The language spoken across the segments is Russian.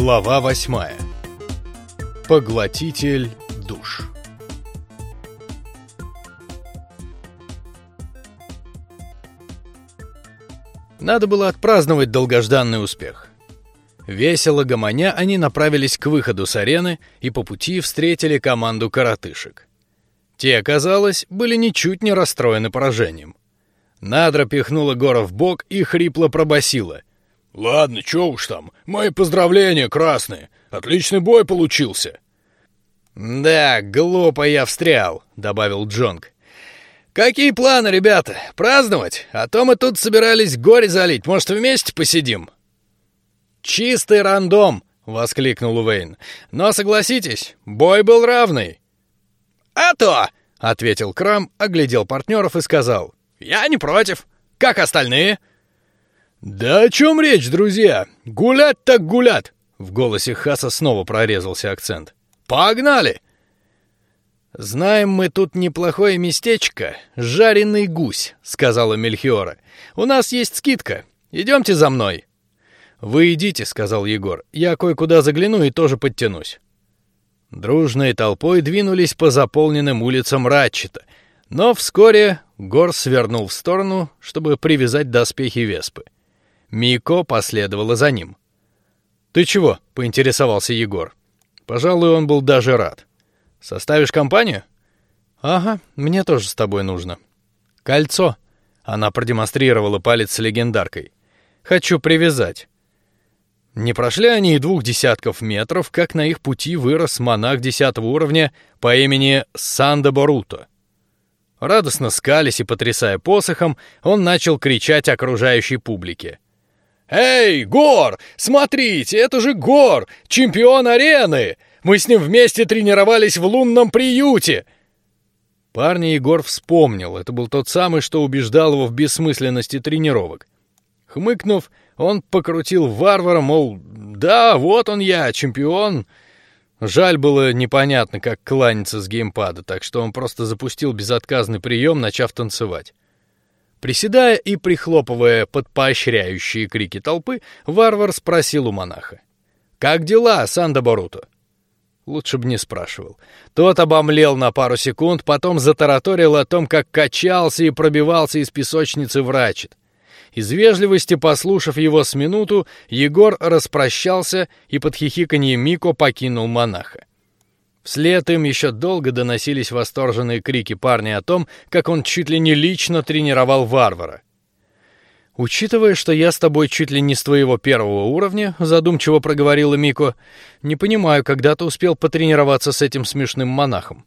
Глава восьмая. Поглотитель душ. Надо было отпраздновать долгожданный успех. Весело гомоня они направились к выходу с арены и по пути встретили команду коротышек. Те, оказалось, были ничуть не расстроены поражением. Надра пихнула Гора в бок и хрипло пробасила: Ладно, чё уж там. Мои поздравления, красные. Отличный бой получился. Да, глупо я встрял, добавил Джонг. Какие планы, ребята? Праздновать? А то мы тут собирались горе залить. Может, вместе посидим? Чистый рандом, воскликнул Уэйн. Но согласитесь, бой был равный. А то, ответил Крам, оглядел партнеров и сказал: "Я не против. Как остальные?" Да о чем речь, друзья? Гулять так гулять! В голосе Хаса снова прорезался акцент. Погнали! Знаем мы тут неплохое местечко, жареный гусь, сказала Мельхиора. У нас есть скидка. Идемте за мной. Вы идите, сказал Егор. Я кое-куда загляну и тоже подтянусь. Дружной толпой двинулись по заполненным улицам Ратчета, но вскоре Гор свернул в сторону, чтобы привязать доспехи Веспы. Мико последовала за ним. Ты чего? поинтересовался Егор. Пожалуй, он был даже рад. Составишь компанию? Ага, мне тоже с тобой нужно. Кольцо. Она продемонстрировала палец с легендаркой. Хочу привязать. Не прошли они и двух десятков метров, как на их пути вырос монах десятого уровня по имени Санда Боруто. Радостно скались и потрясая посохом, он начал кричать окружающей публике: «Эй, Гор! Смотрите, это же Гор! Чемпион арены! Мы с ним вместе тренировались в лунном приюте!» Парня Егор вспомнил. Это был тот самый, что убеждал его в бессмысленности тренировок. Хмыкнув, он покрутил варвара, мол, да, вот он я, чемпион. Жаль было непонятно, как кланяться с геймпада, так что он просто запустил безотказный прием, начав танцевать. Приседая и прихлопывая под поощряющие крики толпы, варвар спросил у монаха: "Как дела, Санда Боруто?" Лучше бы не спрашивал. Тот обомлел на пару секунд, потом затараторил о том, как качался и пробивался из песочницы в Рачет. Из вежливости, послушав его с минуту, Егор распрощался и под хихиканье Мико покинул монаха. Вслед им еще долго доносились восторженные крики парня о том, как он чуть ли не лично тренировал варвара. Учитывая, что я с тобой чуть ли не с твоего первого уровня, задумчиво проговорила Мико, не понимаю, когда ты успел потренироваться с этим смешным монахом.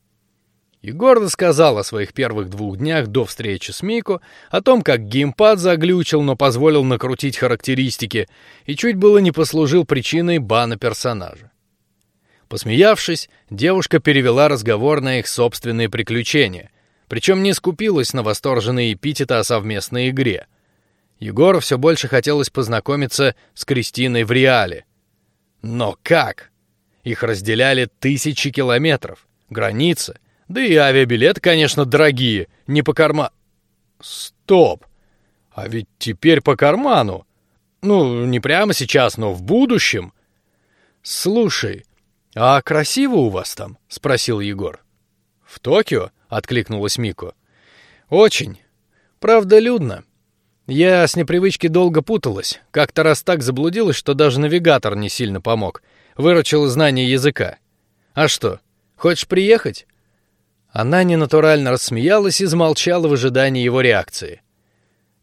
И гордо сказал о своих первых двух днях до встречи с Мико, о том, как геймпад заглючил, но позволил накрутить характеристики, и чуть было не послужил причиной бана персонажа. Посмеявшись, девушка перевела разговор на их собственные приключения, причем не скупилась на восторженные эпитеты о совместной игре. Егору все больше хотелось познакомиться с Кристиной в реале. Но как? Их разделяли тысячи километров, граница, да и авиабилеты, конечно, дорогие, не по карману. Стоп! А ведь теперь по карману. Ну, не прямо сейчас, но в будущем. Слушай, а красиво у вас там? – спросил Егор. В Токио? – откликнулась Мико. Очень. Правда, людно. Я с непривычки долго путалась. Как-то раз так заблудилась, что даже навигатор не сильно помог. Выручила знание языка. А что? Хочешь приехать? Она ненатурально рассмеялась и замолчала в ожидании его реакции.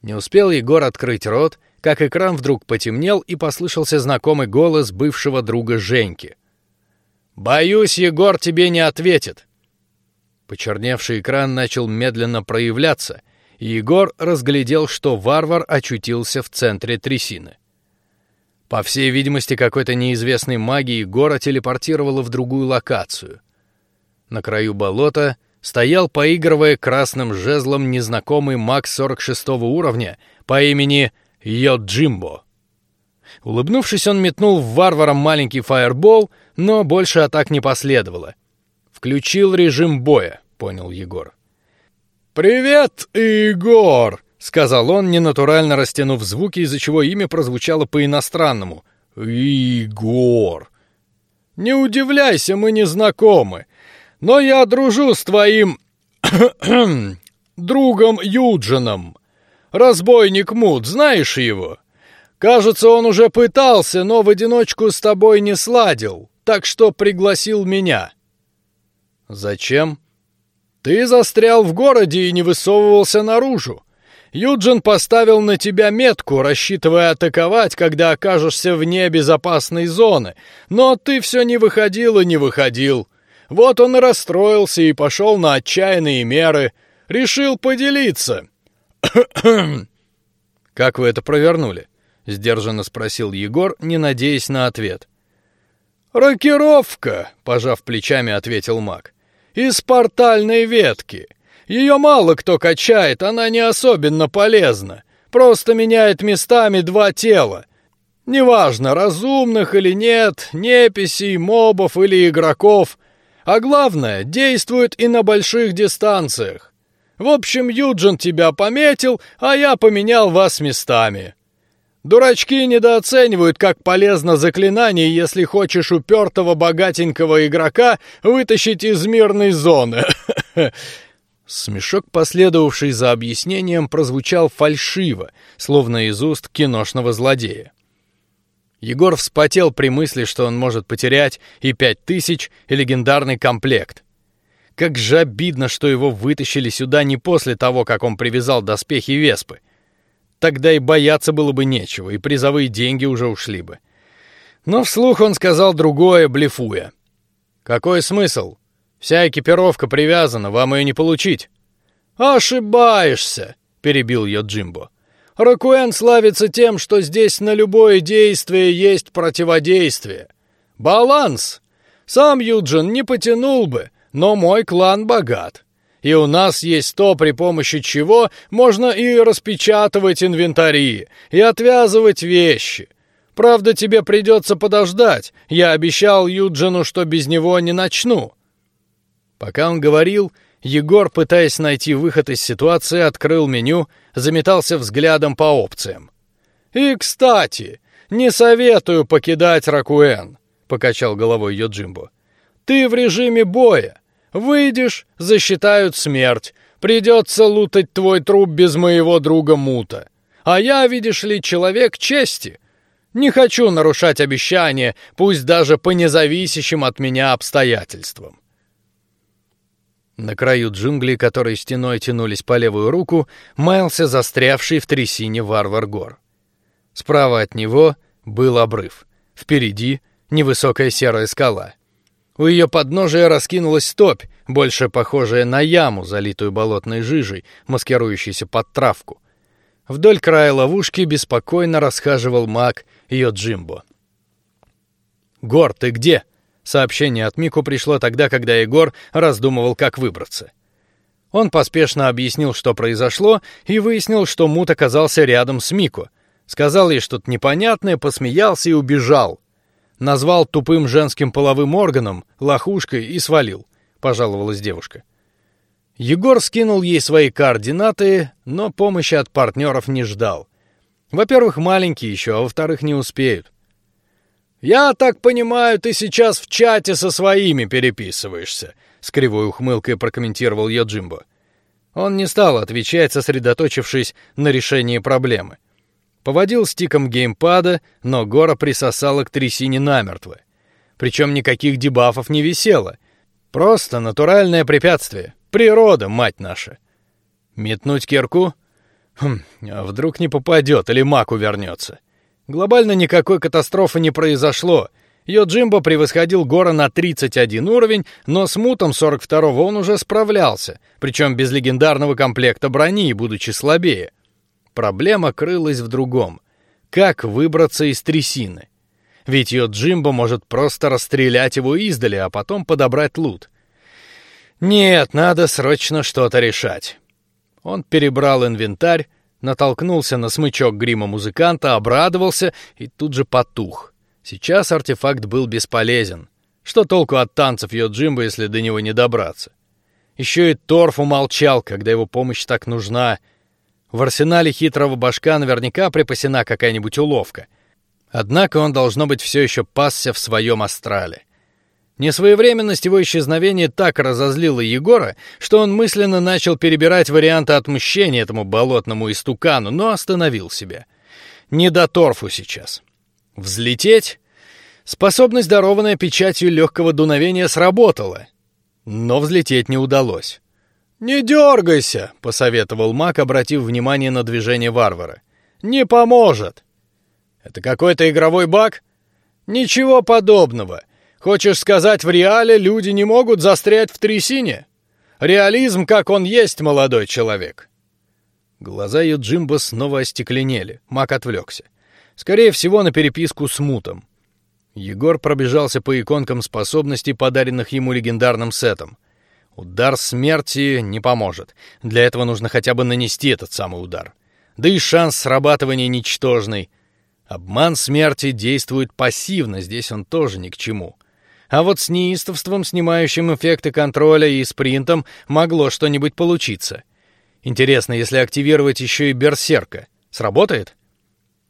Не успел Егор открыть рот, как экран вдруг потемнел и послышался знакомый голос бывшего друга Женьки. Боюсь, Егор тебе не ответит. Почерневший экран начал медленно проявляться, и Егор разглядел, что варвар очутился в центре трясины. По всей видимости, какой-то неизвестной магией Егора телепортировало в другую локацию. На краю болота стоял, поигрывая красным жезлом, незнакомый маг 46 уровня по имени Йоджимбо. Улыбнувшись, он метнул в варвара маленький фаербол, но больше атак не последовало. Включил режим боя, понял Егор. Привет, Егор, сказал он, ненатурально растянув звуки, из-за чего имя прозвучало по-иностранному. Игор. Не удивляйся, мы не знакомы. Но я дружу с твоим другом Юджином. Разбойник Мут, знаешь его? Кажется, он уже пытался, но в одиночку с тобой не сладил, так что пригласил меня. Зачем? Ты застрял в городе и не высовывался наружу. Юджин поставил на тебя метку, рассчитывая атаковать, когда окажешься вне безопасной зоны, но ты все не выходил и не выходил. Вот он и расстроился и пошел на отчаянные меры. Решил поделиться. «Как вы это провернули?» — сдержанно спросил Егор, не надеясь на ответ. «Рокировка», — пожав плечами, ответил маг. «Из портальной ветки. Ее мало кто качает, она не особенно полезна. Просто меняет местами два тела. Неважно, разумных или нет, неписей, мобов или игроков. А главное, действует и на больших дистанциях. В общем, Юджин тебя пометил, а я поменял вас местами. Дурачки недооценивают, как полезно заклинание, если хочешь упертого богатенького игрока вытащить из мирной зоны. Смешок, последовавший за объяснением, прозвучал фальшиво, словно из уст киношного злодея. Егор вспотел при мысли, что он может потерять и пять тысяч, и легендарный комплект. Как же обидно, что его вытащили сюда не после того, как он привязал доспехи Веспы. Тогда и бояться было бы нечего, и призовые деньги уже ушли бы. Но вслух он сказал другое, блефуя. Какой смысл? Вся экипировка привязана, вам ее не получить. Ошибаешься, перебил ее Джимбо. Ракуэн славится тем, что здесь на любое действие есть противодействие. Баланс. Сам Юджин не потянул бы, но мой клан богат. И у нас есть то, при помощи чего можно и распечатывать инвентари, и отвязывать вещи. Правда, тебе придется подождать. Я обещал Юджину, что без него не начну. Пока он говорил, Егор, пытаясь найти выход из ситуации, открыл меню, заметался взглядом по опциям. И, кстати, не советую покидать Ракуэн, покачал головой Йоджимбо. Ты в режиме боя. Выйдешь, засчитают смерть. Придется лутать твой труп без моего друга Мута. А я, видишь ли, человек чести. Не хочу нарушать обещания, пусть даже по независящим от меня обстоятельствам. На краю джунглей, которые стеной тянулись по левую руку, маялся застрявший в трясине варвар гор. Справа от него был обрыв, впереди невысокая серая скала. У ее подножия раскинулась топь, больше похожая на яму, залитую болотной жижей, маскирующейся под травку. Вдоль края ловушки беспокойно расхаживал маг ее Джимбо. Гор, ты где? Сообщение от Мику пришло тогда, когда Егор раздумывал, как выбраться. Он поспешно объяснил, что произошло, и выяснил, что Мут оказался рядом с Мико. Сказал ей что-то непонятное, посмеялся и убежал. Назвал тупым женским половым органом, лохушкой и свалил. Пожаловалась девушка. Егор скинул ей свои координаты, но помощи от партнеров не ждал. Во-первых, маленькие еще, а во-вторых, не успеют. «Я так понимаю, ты сейчас в чате со своими переписываешься», — с кривой ухмылкой прокомментировал Йоджимбо. Он не стал отвечать, сосредоточившись на решении проблемы. Поводил стиком геймпада, но гора присосала к трясине намертво. Причем никаких дебафов не висело. Просто натуральное препятствие. Природа, мать наша. Метнуть кирку? Хм, а вдруг не попадет или маг увернется? Глобально никакой катастрофы не произошло. Йоджимбо превосходил Гора на 31 уровень, но с Мутом 42-го он уже справлялся, причем без легендарного комплекта брони, будучи слабее. Проблема крылась в другом: как выбраться из трясины? Ведь Йоджимбо может просто расстрелять его издали, а потом подобрать лут. Нет, надо срочно что-то решать. Он перебрал инвентарь, натолкнулся на смычок грима музыканта, обрадовался и тут же потух. Сейчас артефакт был бесполезен. Что толку от танцев Йоджимбо, если до него не добраться? Еще и Торф умолчал, когда его помощь так нужна. В арсенале хитрого башка наверняка припасена какая-нибудь уловка. Однако он должно быть все еще пасся в своем астрале. Несвоевременность его исчезновения так разозлила Егора, что он мысленно начал перебирать варианты отмщения этому болотному истукану, но остановил себя. Не до торфу сейчас. Взлететь? Способность, дарованная печатью легкого дуновения, сработала, но взлететь не удалось. Не дергайся, посоветовал Мак, обратив внимание на движение варвара. Не поможет. Это какой-то игровой баг? Ничего подобного. Хочешь сказать, в реале люди не могут застрять в трясине? Реализм, как он есть, молодой человек. Глаза Юджимба снова остекленели. Мак отвлекся. Скорее всего, на переписку с Мутом. Егор пробежался по иконкам способностей, подаренных ему легендарным сетом. Удар смерти не поможет. Для этого нужно хотя бы нанести этот самый удар. Да и шанс срабатывания ничтожный. Обман смерти действует пассивно, здесь он тоже ни к чему. А вот с неистовством, снимающим эффекты контроля и спринтом, могло что-нибудь получиться. Интересно, если активировать еще и берсерка, сработает?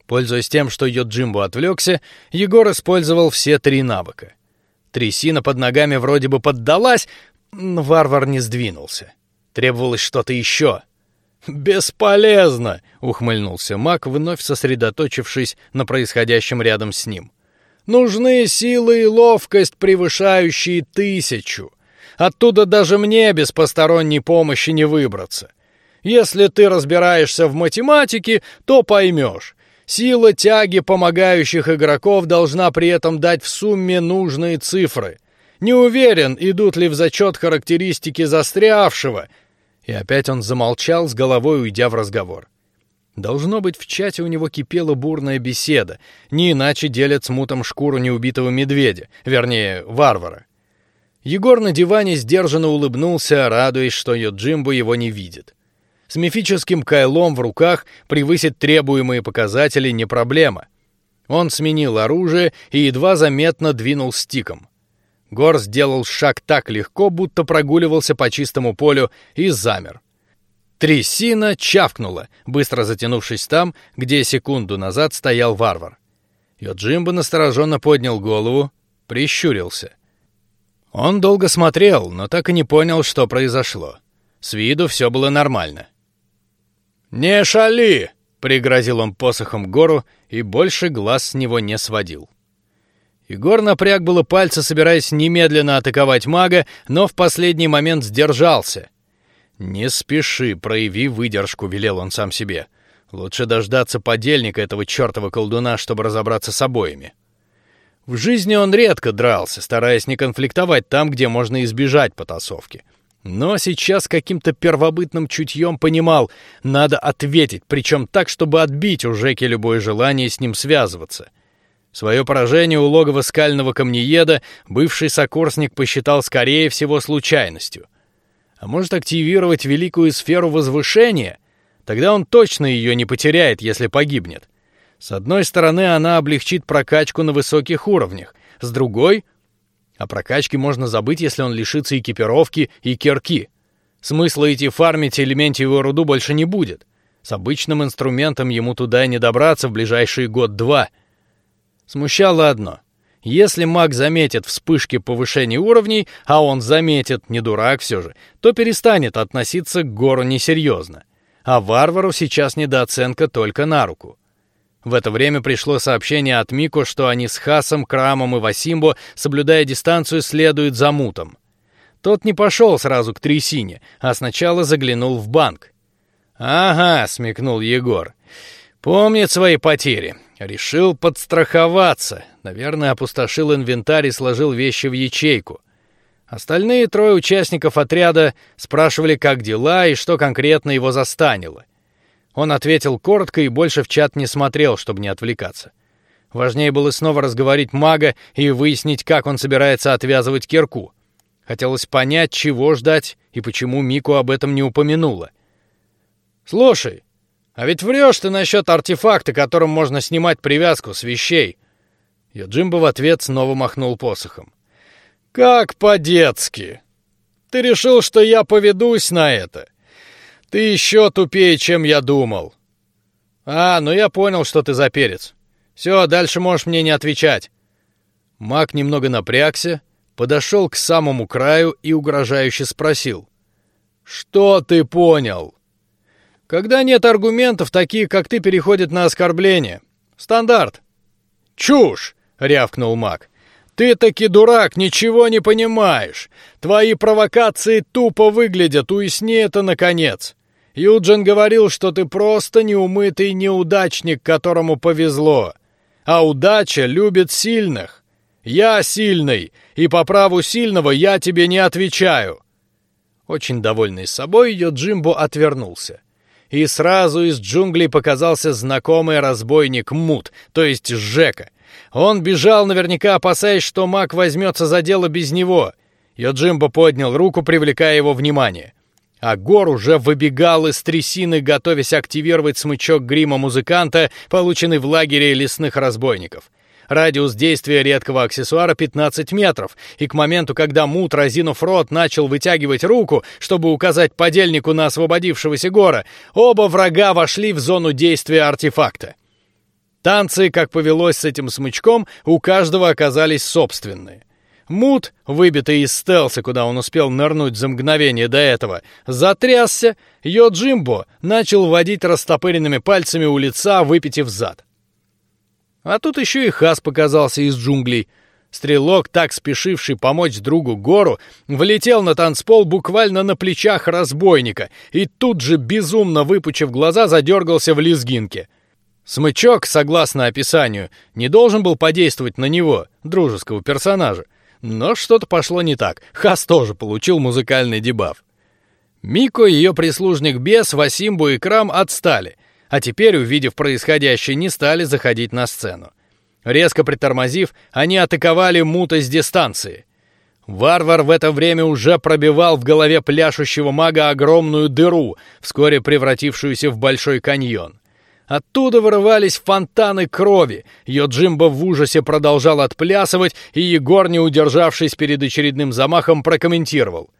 Пользуясь тем, что Йоджимбо отвлекся, Егор использовал все три навыка. Трясина под ногами вроде бы поддалась, варвар не сдвинулся. Требовалось что-то еще. Бесполезно, ухмыльнулся Мак, вновь сосредоточившись на происходящем рядом с ним. Нужны силы и ловкость, превышающие тысячу. Оттуда даже мне без посторонней помощи не выбраться. Если ты разбираешься в математике, то поймешь. Сила тяги помогающих игроков должна при этом дать в сумме нужные цифры. Не уверен, идут ли в зачет характеристики застрявшего. И опять он замолчал, с головой уйдя в разговор. Должно быть, в чате у него кипела бурная беседа, не иначе делят с мутом шкуру неубитого медведя, вернее, варвара. Егор на диване сдержанно улыбнулся, радуясь, что Йоджимбо его не видит. С мифическим кайлом в руках превысить требуемые показатели не проблема. Он сменил оружие и едва заметно двинул стиком. Гор сделал шаг так легко, будто прогуливался по чистому полю и замер. Трясина чавкнула, быстро затянувшись там, где секунду назад стоял варвар. Йоджимба настороженно поднял голову, прищурился. Он долго смотрел, но так и не понял, что произошло. С виду все было нормально. Не шали, пригрозил он посохом гору и больше глаз с него не сводил. Егор напряг было пальцы, собираясь немедленно атаковать мага, но в последний момент сдержался не спеши, прояви выдержку, велел он сам себе. Лучше дождаться подельника этого чертова колдуна, чтобы разобраться с обоими. В жизни он редко дрался, стараясь не конфликтовать там, где можно избежать потасовки. Но сейчас каким-то первобытным чутьем понимал, надо ответить, причем так, чтобы отбить у Жеки любое желание с ним связываться. Свое поражение у логова скального камнееда бывший сокурсник посчитал скорее всего случайностью — а может активировать великую сферу возвышения. Тогда он точно ее не потеряет, если погибнет. С одной стороны, она облегчит прокачку на высоких уровнях, с другой, о прокачке можно забыть, если он лишится экипировки и кирки. Смысла идти фармить элементивую руду больше не будет. С обычным инструментом ему туда не добраться в ближайший год-два. Смущало одно: если маг заметит вспышки повышения уровней, а он заметит, не дурак все же, то перестанет относиться к гору несерьезно. А варвару сейчас недооценка только на руку. В это время пришло сообщение от Мико, что они с Хасом, Крамом и Васимбо, соблюдая дистанцию, следуют за мутом. Тот не пошел сразу к трясине, а сначала заглянул в банк. Ага, смекнул Егор. Помнит свои потери. Решил подстраховаться. Наверное, опустошил инвентарь и сложил вещи в ячейку. Остальные трое участников отряда спрашивали, как дела и что конкретно его застанило. Он ответил коротко и больше в чат не смотрел, чтобы не отвлекаться. Важнее было снова разговорить мага и выяснить, как он собирается отвязывать кирку. Хотелось понять, чего ждать и почему Мику об этом не упомянула. Слушай, а ведь врешь ты насчет артефакта, которым можно снимать привязку с вещей. Йоджимба в ответ снова махнул посохом. Как по-детски. Ты решил, что я поведусь на это? Ты еще тупее, чем я думал. А, ну я понял, что ты за перец. Все, дальше можешь мне не отвечать. Мак немного напрягся, подошел к самому краю и угрожающе спросил: "Что ты понял?" Когда нет аргументов, такие как ты переходят на оскорбление. Стандарт. Чушь, рявкнул Мак. Ты таки дурак, ничего не понимаешь. Твои провокации тупо выглядят, уясни это наконец. Юджин говорил, что ты просто неумытый неудачник, которому повезло. А удача любит сильных. Я сильный, и по праву сильного я тебе не отвечаю. Очень довольный собой, Йоджимбо отвернулся. И сразу из джунглей показался знакомый разбойник Мут, то есть Жека. Он бежал, наверняка опасаясь, что маг возьмется за дело без него. Йоджимбо поднял руку, привлекая его внимание. А Гор уже выбегал из трясины, готовясь активировать смычок грима музыканта, полученный в лагере лесных разбойников. Радиус действия редкого аксессуара 15 метров, и к моменту, когда Мут, разинув рот, начал вытягивать руку, чтобы указать подельнику на освободившегося Гора, оба врага вошли в зону действия артефакта. Танцы, как повелось с этим смычком, у каждого оказались собственные. Мут, выбитый из стелса, куда он успел нырнуть за мгновение до этого, затрясся, Йоджимбо начал водить растопыренными пальцами у лица, выпитив зад. А тут еще и Хас показался из джунглей. Стрелок, так спешивший помочь другу Гору, влетел на танцпол буквально на плечах разбойника и тут же, безумно выпучив глаза, задергался в лезгинке. Смычок, согласно описанию, не должен был подействовать на него, дружеского персонажа. Но что-то пошло не так. Хас тоже получил музыкальный дебаф. Мико и ее прислужник Бес, Васимбу и Крам отстали, а теперь, увидев происходящее, не стали заходить на сцену. Резко притормозив, они атаковали Мута с дистанции. Варвар в это время уже пробивал в голове пляшущего мага огромную дыру, вскоре превратившуюся в большой каньон. Оттуда вырывались фонтаны крови. Йоджимба в ужасе продолжал отплясывать, и Егор, не удержавшись перед очередным замахом, прокомментировал: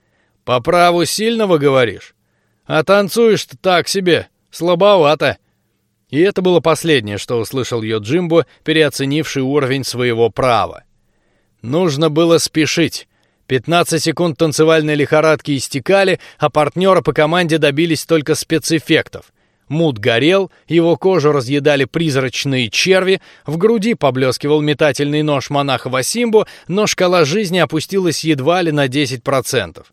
"По праву сильного говоришь? А танцуешь-то так себе, слабовато". И это было последнее, что услышал Йоджимбо, переоценивший уровень своего права. Нужно было спешить. 15 секунд танцевальной лихорадки истекали, а партнеры по команде добились только спецэффектов. Мут горел, его кожу разъедали призрачные черви, в груди поблескивал метательный нож монаха Васимбу, но шкала жизни опустилась едва ли на 10%.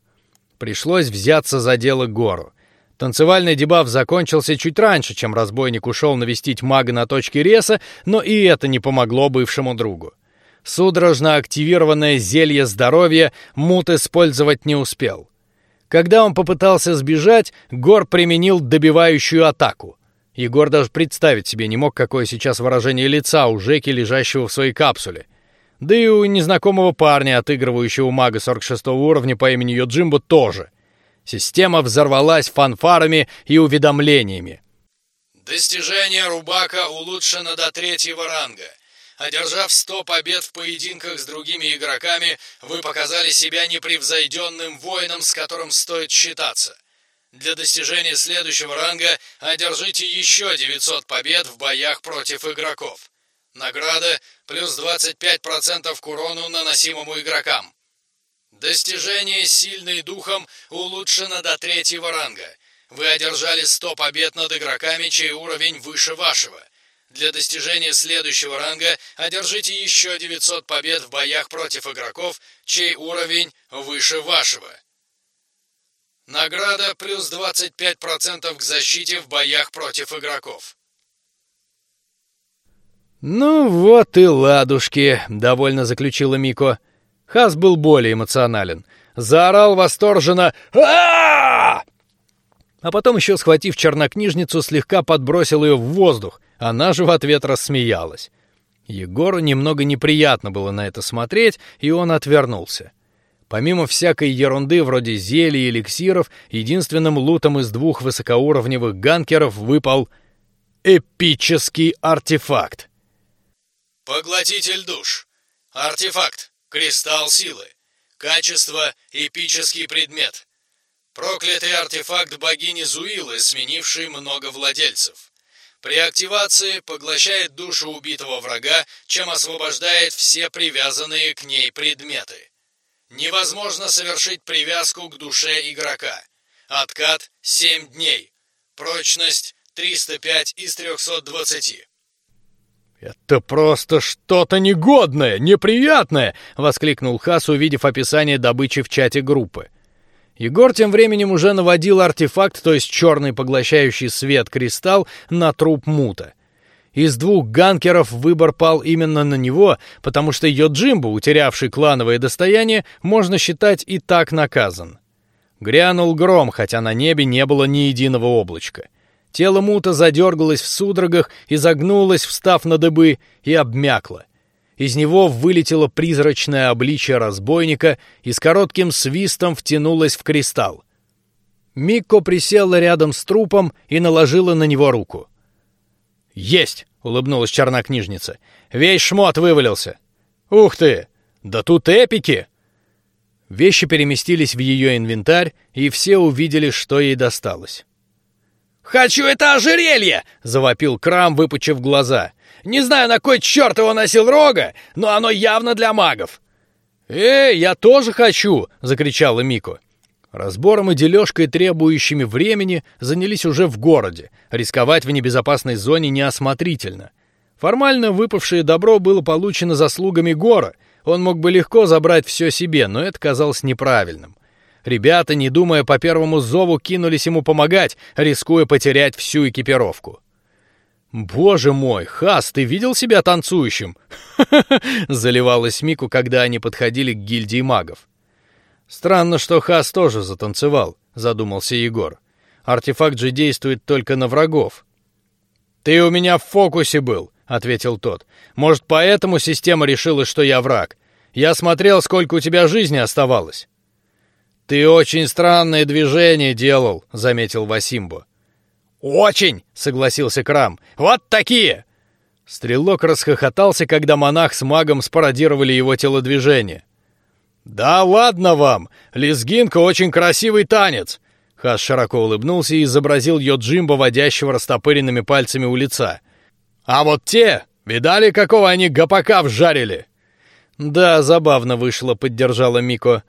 Пришлось взяться за дело Гору. Танцевальный дебаф закончился чуть раньше, чем разбойник ушел навестить мага на точке реса, но и это не помогло бывшему другу. Судорожно активированное зелье здоровья Мут использовать не успел. Когда он попытался сбежать, Гор применил добивающую атаку. Егор даже представить себе не мог, какое сейчас выражение лица у Жеки, лежащего в своей капсуле. Да и у незнакомого парня, отыгрывающего мага 46 уровня по имени Йоджимбо, тоже. Система взорвалась фанфарами и уведомлениями. Достижение Рубака улучшено до третьего ранга. Одержав 100 побед в поединках с другими игроками, вы показали себя непревзойденным воином, с которым стоит считаться. Для достижения следующего ранга одержите еще 900 побед в боях против игроков. Награда плюс 25% к урону, наносимому игрокам. Достижение «Сильный духом» улучшено до третьего ранга. Вы одержали 100 побед над игроками, чей уровень выше вашего – для достижения следующего ранга одержите еще 900 побед в боях против игроков, чей уровень выше вашего. Награда плюс 25% к защите в боях против игроков. Ну вот и ладушки, довольно заключила Мико. Хас был более эмоционален. Заорал восторженно: а, а потом еще схватив чернокнижницу, слегка подбросил ее в воздух, она же в ответ рассмеялась. Егору немного неприятно было на это смотреть, и он отвернулся. Помимо всякой ерунды вроде зелий и эликсиров, единственным лутом из двух высокоуровневых ганкеров выпал эпический артефакт. Поглотитель душ. Артефакт. Кристалл силы. Качество эпический предмет. Проклятый артефакт богини Зуилы, сменивший много владельцев. При активации поглощает душу убитого врага, чем освобождает все привязанные к ней предметы. Невозможно совершить привязку к душе игрока. Откат 7 дней. Прочность 305 из 320. «Это просто что-то негодное, неприятное!» — воскликнул Хас, увидев описание добычи в чате группы. Егор тем временем уже наводил артефакт, то есть черный поглощающий свет кристалл, на труп мута. Из двух ганкеров выбор пал именно на него, потому что Йоджимбу, утерявший клановое достояние, можно считать и так наказан. Грянул гром, хотя на небе не было ни единого облачка. Тело мута задергалось в судорогах, изогнулось, встав на дыбы, и обмякло. Из него вылетело призрачное обличье разбойника и с коротким свистом втянулось в кристалл. Микко присела рядом с трупом и наложила на него руку. Есть, улыбнулась чернокнижница. Весь шмот вывалился. Ух ты! Да тут эпики! Вещи переместились в ее инвентарь, и все увидели, что ей досталось. «Хочу это ожерелье!» — завопил Крам, выпучив глаза. Не знаю, на кой черт его носил рога, но оно явно для магов. Эй, я тоже хочу! закричала Мико. Разбором и дележкой, требующими времени, занялись уже в городе. Рисковать в небезопасной зоне неосмотрительно. Формально выпавшее добро было получено заслугами Гора. Он мог бы легко забрать все себе, но это казалось неправильным. Ребята, не думая по первому зову, кинулись ему помогать, рискуя потерять всю экипировку. Боже мой, Хас, ты видел себя танцующим? Заливалась Мику, когда они подходили к гильдии магов. Странно, что Хас тоже затанцевал, задумался Егор. Артефакт же действует только на врагов. Ты у меня в фокусе был, ответил тот. Может, поэтому система решила, что я враг. Я смотрел, сколько у тебя жизни оставалось. Ты очень странные движения делал, заметил Васимбо. Очень, согласился Крам. Вот такие. Стрелок расхохотался, когда монах с магом спародировали его телодвижение. Да ладно вам, лезгинка очень красивый танец. Хас широко улыбнулся и изобразил Йоджимба, водящего растопыренными пальцами у лица. А вот те, видали, какого они гопака вжарили? Да, забавно вышло, поддержала Мико.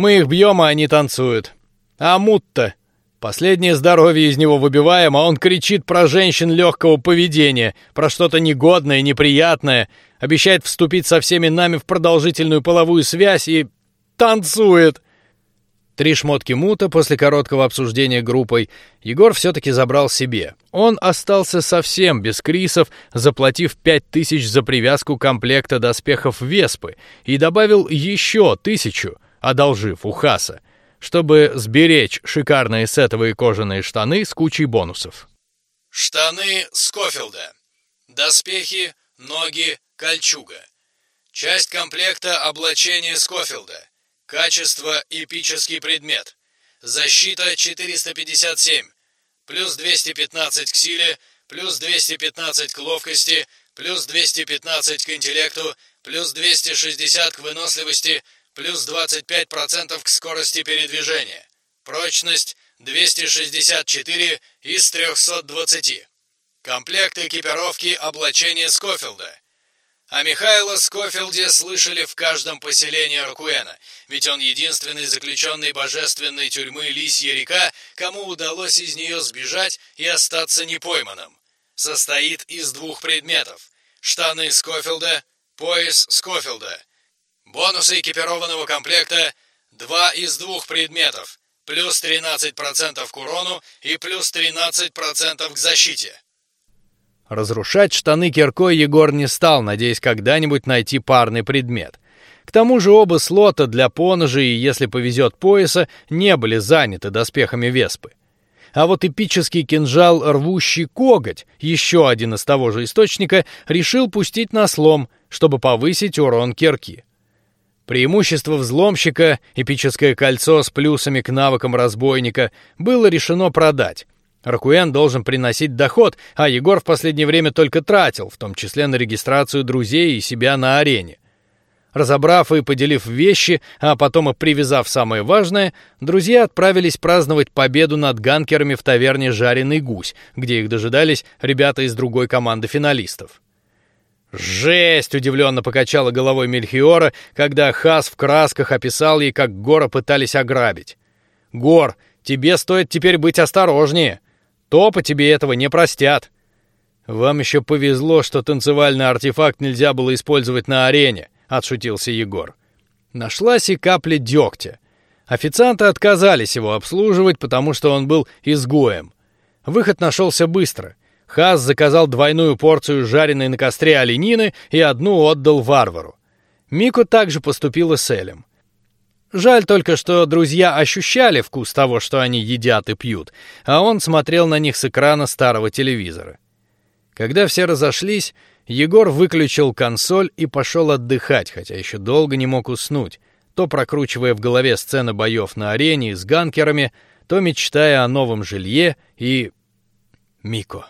Мы их бьем, а они танцуют. А мутта Последнее здоровье из него выбиваем, а он кричит про женщин легкого поведения, про что-то негодное, неприятное, обещает вступить со всеми нами в продолжительную половую связь и танцует. Три шмотки мута после короткого обсуждения группой Егор все-таки забрал себе. Он остался совсем без крисов, заплатив пять тысяч за привязку комплекта доспехов Веспы и добавил еще тысячу, одолжив у Хаса чтобы сберечь шикарные сетовые кожаные штаны с кучей бонусов. Штаны Скофилда. Доспехи, ноги, кольчуга. Часть комплекта облачения Скофилда. Качество эпический предмет. Защита 457. Плюс 215 к силе, плюс 215 к ловкости, плюс 215 к интеллекту, плюс 260 к выносливости, плюс 25% к скорости передвижения. Прочность 264 из 320. Комплект экипировки облачения Скофилда. О Михаила Скофилде слышали в каждом поселении Ракуэна, ведь он единственный заключенный божественной тюрьмы Лисья река, кому удалось из нее сбежать и остаться непойманным. Состоит из двух предметов. Штаны Скофилда, пояс Скофилда, Бонусы экипированного комплекта – два из двух предметов, плюс 13% к урону и плюс 13% к защите. Разрушать штаны киркой Егор не стал, надеясь когда-нибудь найти парный предмет. К тому же оба слота для поножа и, если повезет, пояса не были заняты доспехами Веспы. А вот эпический кинжал, рвущий коготь, еще один из того же источника, решил пустить на слом, чтобы повысить урон кирки. Преимущество взломщика, эпическое кольцо с плюсами к навыкам разбойника, было решено продать. Ракуэн должен приносить доход, а Егор в последнее время только тратил, в том числе на регистрацию друзей и себя на арене. Разобрав и поделив вещи, а потом и привязав самое важное, друзья отправились праздновать победу над ганкерами в таверне «Жареный гусь», где их дожидались ребята из другой команды финалистов. «Жесть!» — удивленно покачала головой Мельхиора, когда Хас в красках описал ей, как Гора пытались ограбить. «Гор, тебе стоит теперь быть осторожнее. Топы тебе этого не простят». «Вам еще повезло, что танцевальный артефакт нельзя было использовать на арене», отшутился Егор. Нашлась и капля дегтя. Официанты отказались его обслуживать, потому что он был изгоем. Выход нашелся быстро. Хас заказал двойную порцию жареной на костре оленины и одну отдал варвару. Мику также поступила с Элем. Жаль только, что друзья ощущали вкус того, что они едят и пьют, а он смотрел на них с экрана старого телевизора. Когда все разошлись, Егор выключил консоль и пошел отдыхать, хотя еще долго не мог уснуть, то прокручивая в голове сцены боев на арене с ганкерами, то мечтая о новом жилье и Мико.